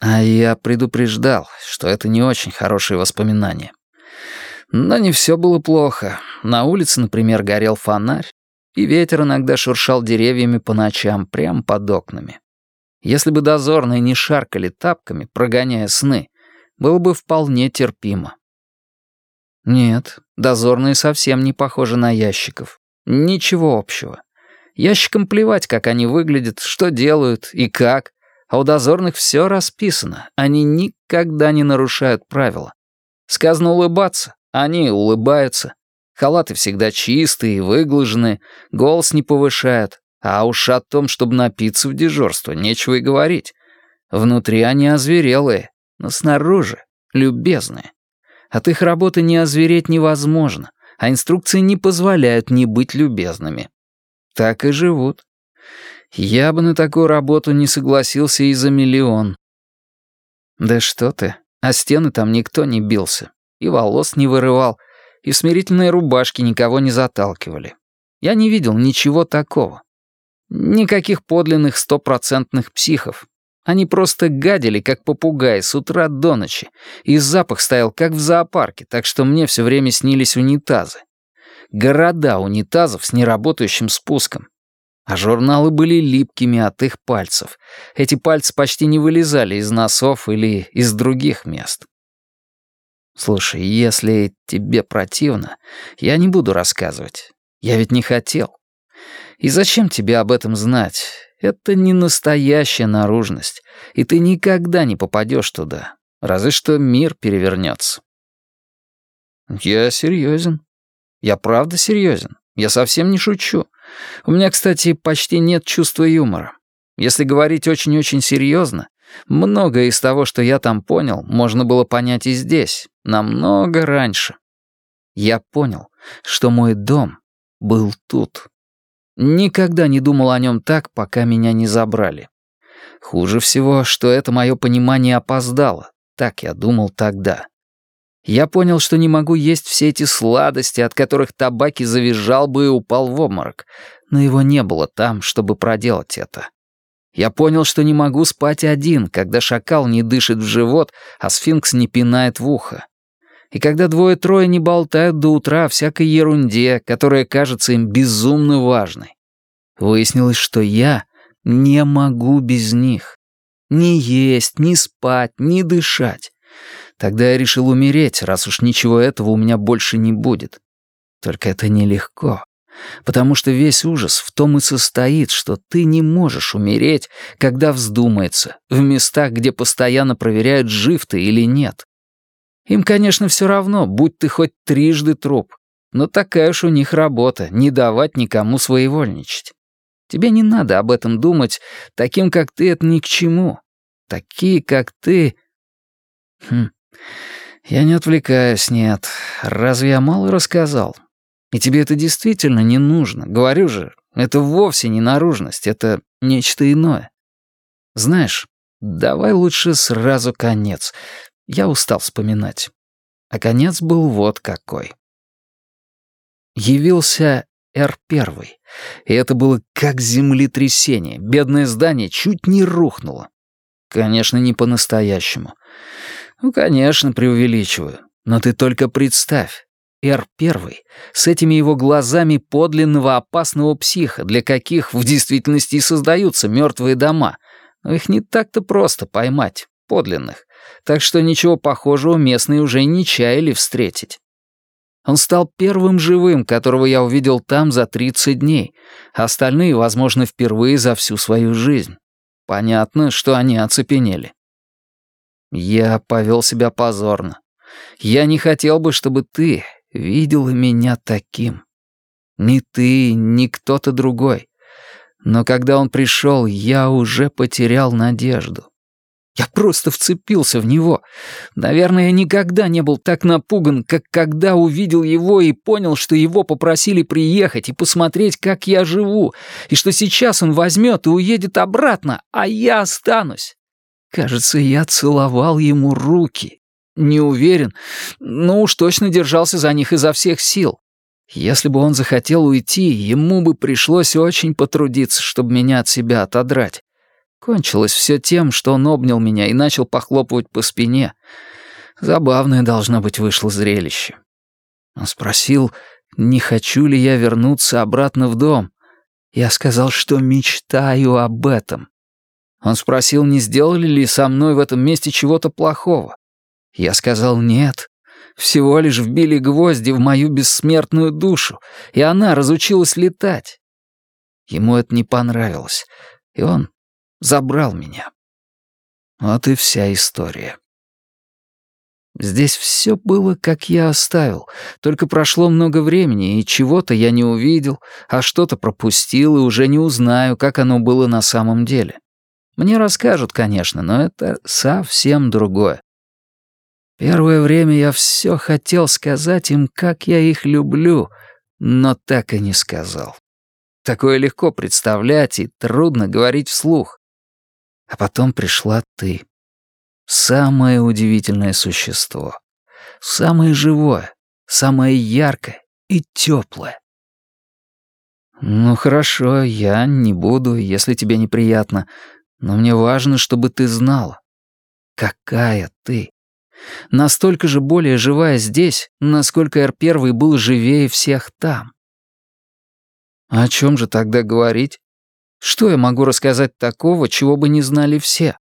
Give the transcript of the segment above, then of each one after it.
А я предупреждал, что это не очень хорошие воспоминания. Но не все было плохо. На улице, например, горел фонарь, и ветер иногда шуршал деревьями по ночам прямо под окнами. Если бы дозорные не шаркали тапками, прогоняя сны, было бы вполне терпимо. Нет, дозорные совсем не похожи на ящиков. Ничего общего. Ящикам плевать, как они выглядят, что делают и как, а у дозорных все расписано, они никогда не нарушают правила. Сказано улыбаться, они улыбаются. Халаты всегда чистые и выглаженные, голос не повышают, а уж о том, чтобы напиться в дежурство, нечего и говорить. Внутри они озверелые, но снаружи любезные. От их работы не озвереть невозможно, а инструкции не позволяют не быть любезными. Так и живут. Я бы на такую работу не согласился и за миллион. Да что ты, а стены там никто не бился, и волос не вырывал, и в смирительные рубашки никого не заталкивали. Я не видел ничего такого. Никаких подлинных стопроцентных психов, они просто гадили, как попугаи, с утра до ночи, и запах стоял, как в зоопарке, так что мне все время снились унитазы. Города унитазов с неработающим спуском. А журналы были липкими от их пальцев. Эти пальцы почти не вылезали из носов или из других мест. Слушай, если тебе противно, я не буду рассказывать. Я ведь не хотел. И зачем тебе об этом знать? Это не настоящая наружность, и ты никогда не попадешь туда, разве что мир перевернется. Я серьезен. Я правда серьезен. Я совсем не шучу. У меня, кстати, почти нет чувства юмора. Если говорить очень-очень серьезно, многое из того, что я там понял, можно было понять и здесь, намного раньше. Я понял, что мой дом был тут. Никогда не думал о нем так, пока меня не забрали. Хуже всего, что это мое понимание опоздало. Так я думал тогда. Я понял, что не могу есть все эти сладости, от которых табаки завизжал бы и упал в обморок, но его не было там, чтобы проделать это. Я понял, что не могу спать один, когда шакал не дышит в живот, а сфинкс не пинает в ухо. И когда двое-трое не болтают до утра о всякой ерунде, которая кажется им безумно важной. Выяснилось, что я не могу без них. Ни есть, ни спать, ни дышать. Тогда я решил умереть, раз уж ничего этого у меня больше не будет. Только это нелегко. Потому что весь ужас в том и состоит, что ты не можешь умереть, когда вздумается, в местах, где постоянно проверяют, жив ты или нет. Им, конечно, все равно, будь ты хоть трижды труп. Но такая уж у них работа — не давать никому своевольничать. Тебе не надо об этом думать, таким, как ты, это ни к чему. Такие, как ты... Хм, я не отвлекаюсь, нет. Разве я мало рассказал? И тебе это действительно не нужно. Говорю же, это вовсе не наружность, это нечто иное. Знаешь, давай лучше сразу конец. Я устал вспоминать. А конец был вот какой. Явился Р-1, и это было как землетрясение. Бедное здание чуть не рухнуло. Конечно, не по-настоящему. Ну, конечно, преувеличиваю. Но ты только представь. Р-1 с этими его глазами подлинного опасного психа, для каких в действительности и создаются мертвые дома. Но их не так-то просто поймать, подлинных так что ничего похожего местные уже не чаяли встретить. Он стал первым живым, которого я увидел там за 30 дней, остальные, возможно, впервые за всю свою жизнь. Понятно, что они оцепенели. Я повел себя позорно. Я не хотел бы, чтобы ты видела меня таким. Ни ты, ни кто-то другой. Но когда он пришел, я уже потерял надежду. Я просто вцепился в него. Наверное, я никогда не был так напуган, как когда увидел его и понял, что его попросили приехать и посмотреть, как я живу, и что сейчас он возьмет и уедет обратно, а я останусь. Кажется, я целовал ему руки. Не уверен, но уж точно держался за них изо всех сил. Если бы он захотел уйти, ему бы пришлось очень потрудиться, чтобы меня от себя отодрать. Кончилось все тем, что он обнял меня и начал похлопывать по спине. Забавное, должно быть, вышло зрелище. Он спросил, не хочу ли я вернуться обратно в дом. Я сказал, что мечтаю об этом. Он спросил, не сделали ли со мной в этом месте чего-то плохого. Я сказал нет. Всего лишь вбили гвозди в мою бессмертную душу, и она разучилась летать. Ему это не понравилось, и он забрал меня. Вот и вся история. Здесь все было, как я оставил, только прошло много времени, и чего-то я не увидел, а что-то пропустил и уже не узнаю, как оно было на самом деле. Мне расскажут, конечно, но это совсем другое. Первое время я все хотел сказать им, как я их люблю, но так и не сказал. Такое легко представлять и трудно говорить вслух. А потом пришла ты. Самое удивительное существо. Самое живое, самое яркое и теплое. «Ну хорошо, я не буду, если тебе неприятно, но мне важно, чтобы ты знала. Какая ты? Настолько же более живая здесь, насколько Р-1 был живее всех там. О чем же тогда говорить? Что я могу рассказать такого, чего бы не знали все?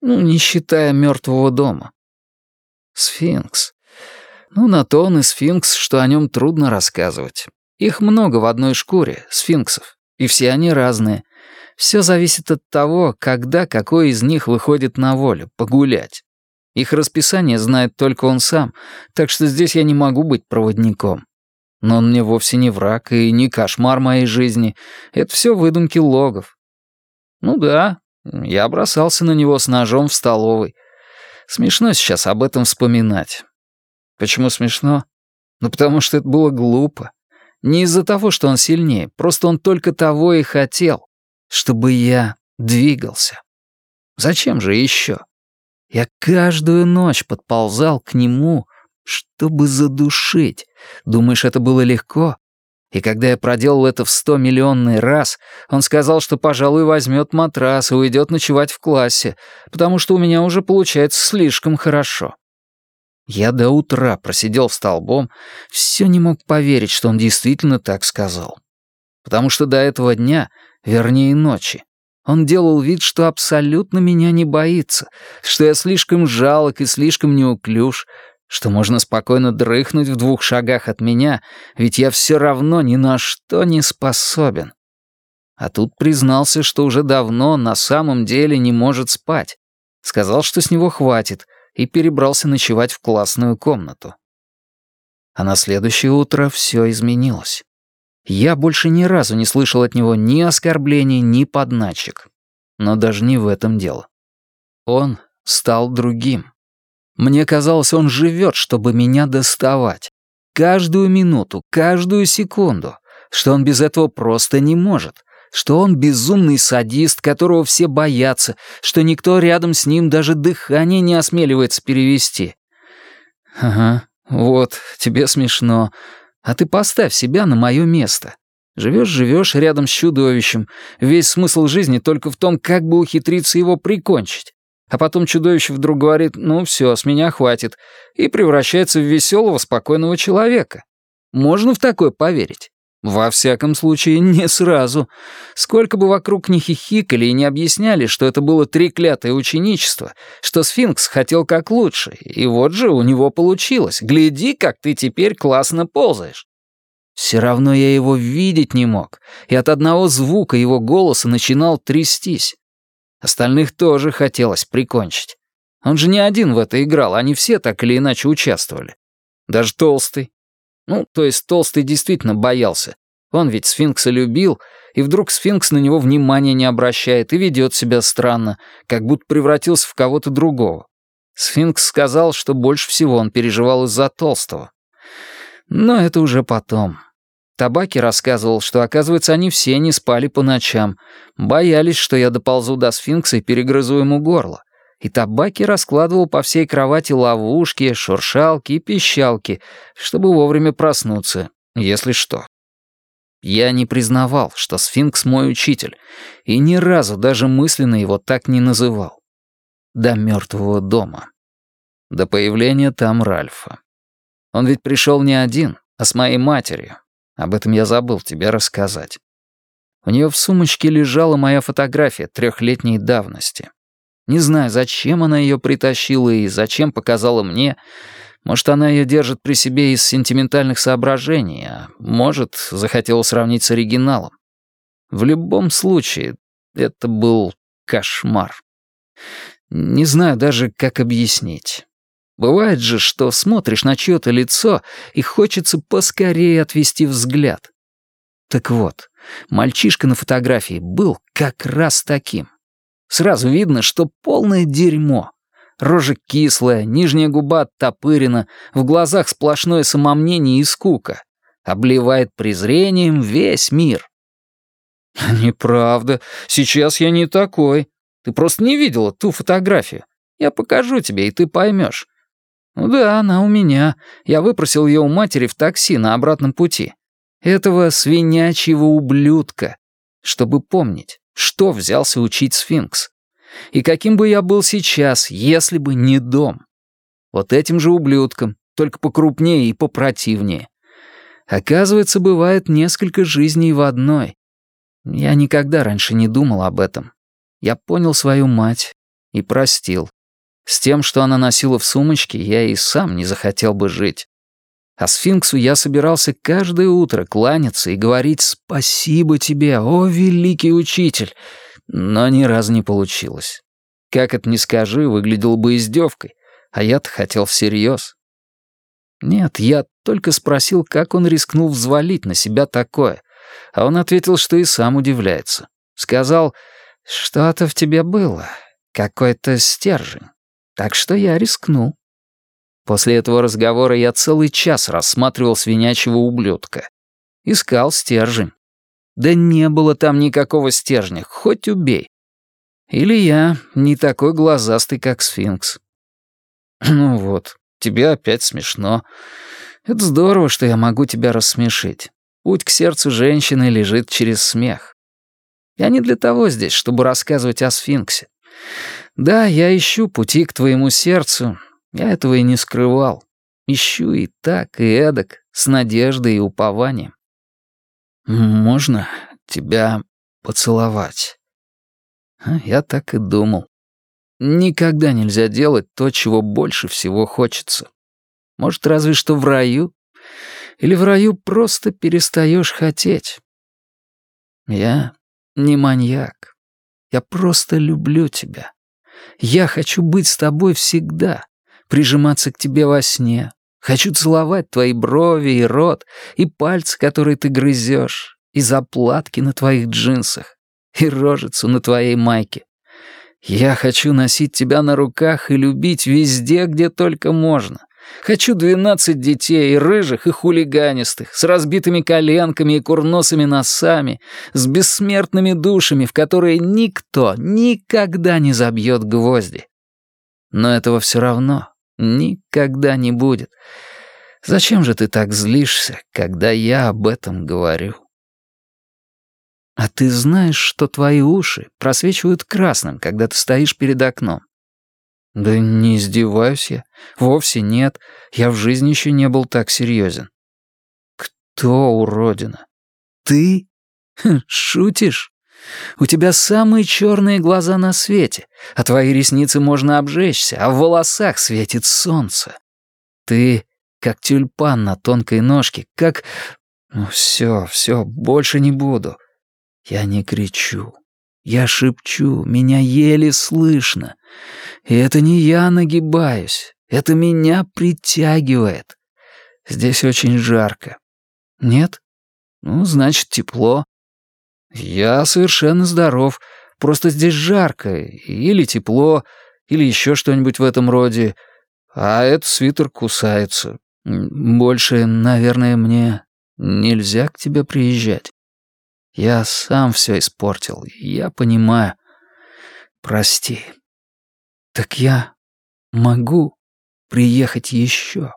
Ну, не считая мертвого дома. Сфинкс. Ну, на то он и сфинкс, что о нем трудно рассказывать. Их много в одной шкуре, сфинксов, и все они разные. Все зависит от того, когда какой из них выходит на волю, погулять. Их расписание знает только он сам, так что здесь я не могу быть проводником. Но он мне вовсе не враг и не кошмар моей жизни. Это все выдумки логов. Ну да, я бросался на него с ножом в столовой. Смешно сейчас об этом вспоминать. Почему смешно? Ну потому что это было глупо. Не из-за того, что он сильнее, просто он только того и хотел, чтобы я двигался. Зачем же еще? Я каждую ночь подползал к нему, чтобы задушить. Думаешь, это было легко? И когда я проделал это в сто миллионный раз, он сказал, что, пожалуй, возьмет матрас и уйдет ночевать в классе, потому что у меня уже получается слишком хорошо. Я до утра просидел столбом, все не мог поверить, что он действительно так сказал. Потому что до этого дня, вернее ночи, он делал вид, что абсолютно меня не боится, что я слишком жалок и слишком неуклюж, что можно спокойно дрыхнуть в двух шагах от меня, ведь я все равно ни на что не способен. А тут признался, что уже давно на самом деле не может спать. Сказал, что с него хватит, и перебрался ночевать в классную комнату. А на следующее утро все изменилось. Я больше ни разу не слышал от него ни оскорблений, ни подначек. Но даже не в этом дело. Он стал другим. Мне казалось, он живет, чтобы меня доставать. Каждую минуту, каждую секунду. Что он без этого просто не может. Что он безумный садист, которого все боятся. Что никто рядом с ним даже дыхание не осмеливается перевести. Ага, вот, тебе смешно. А ты поставь себя на мое место. Живешь-живешь рядом с чудовищем. Весь смысл жизни только в том, как бы ухитриться его прикончить. А потом чудовище вдруг говорит «ну все, с меня хватит» и превращается в веселого, спокойного человека. Можно в такое поверить? Во всяком случае, не сразу. Сколько бы вокруг не хихикали и не объясняли, что это было треклятое ученичество, что сфинкс хотел как лучше, и вот же у него получилось. Гляди, как ты теперь классно ползаешь. Все равно я его видеть не мог, и от одного звука его голоса начинал трястись. Остальных тоже хотелось прикончить. Он же не один в это играл, они все так или иначе участвовали. Даже Толстый. Ну, то есть Толстый действительно боялся. Он ведь сфинкса любил, и вдруг сфинкс на него внимания не обращает и ведет себя странно, как будто превратился в кого-то другого. Сфинкс сказал, что больше всего он переживал из-за Толстого. Но это уже потом. Табаки рассказывал, что, оказывается, они все не спали по ночам, боялись, что я доползу до сфинкса и перегрызу ему горло и табаки раскладывал по всей кровати ловушки, шуршалки и пищалки, чтобы вовремя проснуться. если что. Я не признавал, что сфинкс мой учитель, и ни разу даже мысленно его так не называл. До мертвого дома. До появления там Ральфа. Он ведь пришел не один, а с моей матерью. Об этом я забыл тебе рассказать. У нее в сумочке лежала моя фотография трехлетней давности. Не знаю, зачем она ее притащила и зачем показала мне. Может, она ее держит при себе из сентиментальных соображений, а может, захотела сравнить с оригиналом. В любом случае, это был кошмар. Не знаю даже, как объяснить. Бывает же, что смотришь на чье-то лицо и хочется поскорее отвести взгляд. Так вот, мальчишка на фотографии был как раз таким. Сразу видно, что полное дерьмо. Рожа кислая, нижняя губа оттопырена, в глазах сплошное самомнение и скука. Обливает презрением весь мир. «Неправда. Сейчас я не такой. Ты просто не видела ту фотографию. Я покажу тебе, и ты поймешь. Ну да, она у меня. Я выпросил ее у матери в такси на обратном пути. Этого свинячьего ублюдка. Чтобы помнить, что взялся учить сфинкс. И каким бы я был сейчас, если бы не дом. Вот этим же ублюдком, только покрупнее и попротивнее. Оказывается, бывает несколько жизней в одной. Я никогда раньше не думал об этом. Я понял свою мать и простил. С тем, что она носила в сумочке, я и сам не захотел бы жить. А сфинксу я собирался каждое утро кланяться и говорить «Спасибо тебе, о великий учитель!» Но ни разу не получилось. Как это ни скажи, выглядел бы издевкой, а я-то хотел всерьез. Нет, я только спросил, как он рискнул взвалить на себя такое, а он ответил, что и сам удивляется. Сказал, что-то в тебе было, какой-то стержень. Так что я рискнул. После этого разговора я целый час рассматривал свинячьего ублюдка. Искал стержень. Да не было там никакого стержня, хоть убей. Или я не такой глазастый, как сфинкс. Ну вот, тебе опять смешно. Это здорово, что я могу тебя рассмешить. Путь к сердцу женщины лежит через смех. Я не для того здесь, чтобы рассказывать о сфинксе. Да, я ищу пути к твоему сердцу. Я этого и не скрывал. Ищу и так, и эдак, с надеждой и упованием. Можно тебя поцеловать? А я так и думал. Никогда нельзя делать то, чего больше всего хочется. Может, разве что в раю? Или в раю просто перестаешь хотеть? Я не маньяк. Я просто люблю тебя. Я хочу быть с тобой всегда, прижиматься к тебе во сне. Хочу целовать твои брови и рот, и пальцы, которые ты грызешь, и заплатки на твоих джинсах, и рожицу на твоей майке. Я хочу носить тебя на руках и любить везде, где только можно. Хочу двенадцать детей, рыжих и хулиганистых, с разбитыми коленками и курносыми носами, с бессмертными душами, в которые никто никогда не забьет гвозди. Но этого все равно никогда не будет. Зачем же ты так злишься, когда я об этом говорю? А ты знаешь, что твои уши просвечивают красным, когда ты стоишь перед окном? Да не издеваюсь я. Вовсе нет. Я в жизни еще не был так серьезен. Кто уродина? Ты? Хм, шутишь? У тебя самые черные глаза на свете, а твои ресницы можно обжечься, а в волосах светит солнце. Ты как тюльпан на тонкой ножке, как... Ну все, все, больше не буду. Я не кричу. Я шепчу, меня еле слышно. И это не я нагибаюсь, это меня притягивает. Здесь очень жарко. Нет? Ну, значит, тепло. Я совершенно здоров, просто здесь жарко, или тепло, или еще что-нибудь в этом роде. А этот свитер кусается. Больше, наверное, мне нельзя к тебе приезжать. Я сам все испортил, я понимаю. Прости. Так я могу приехать еще.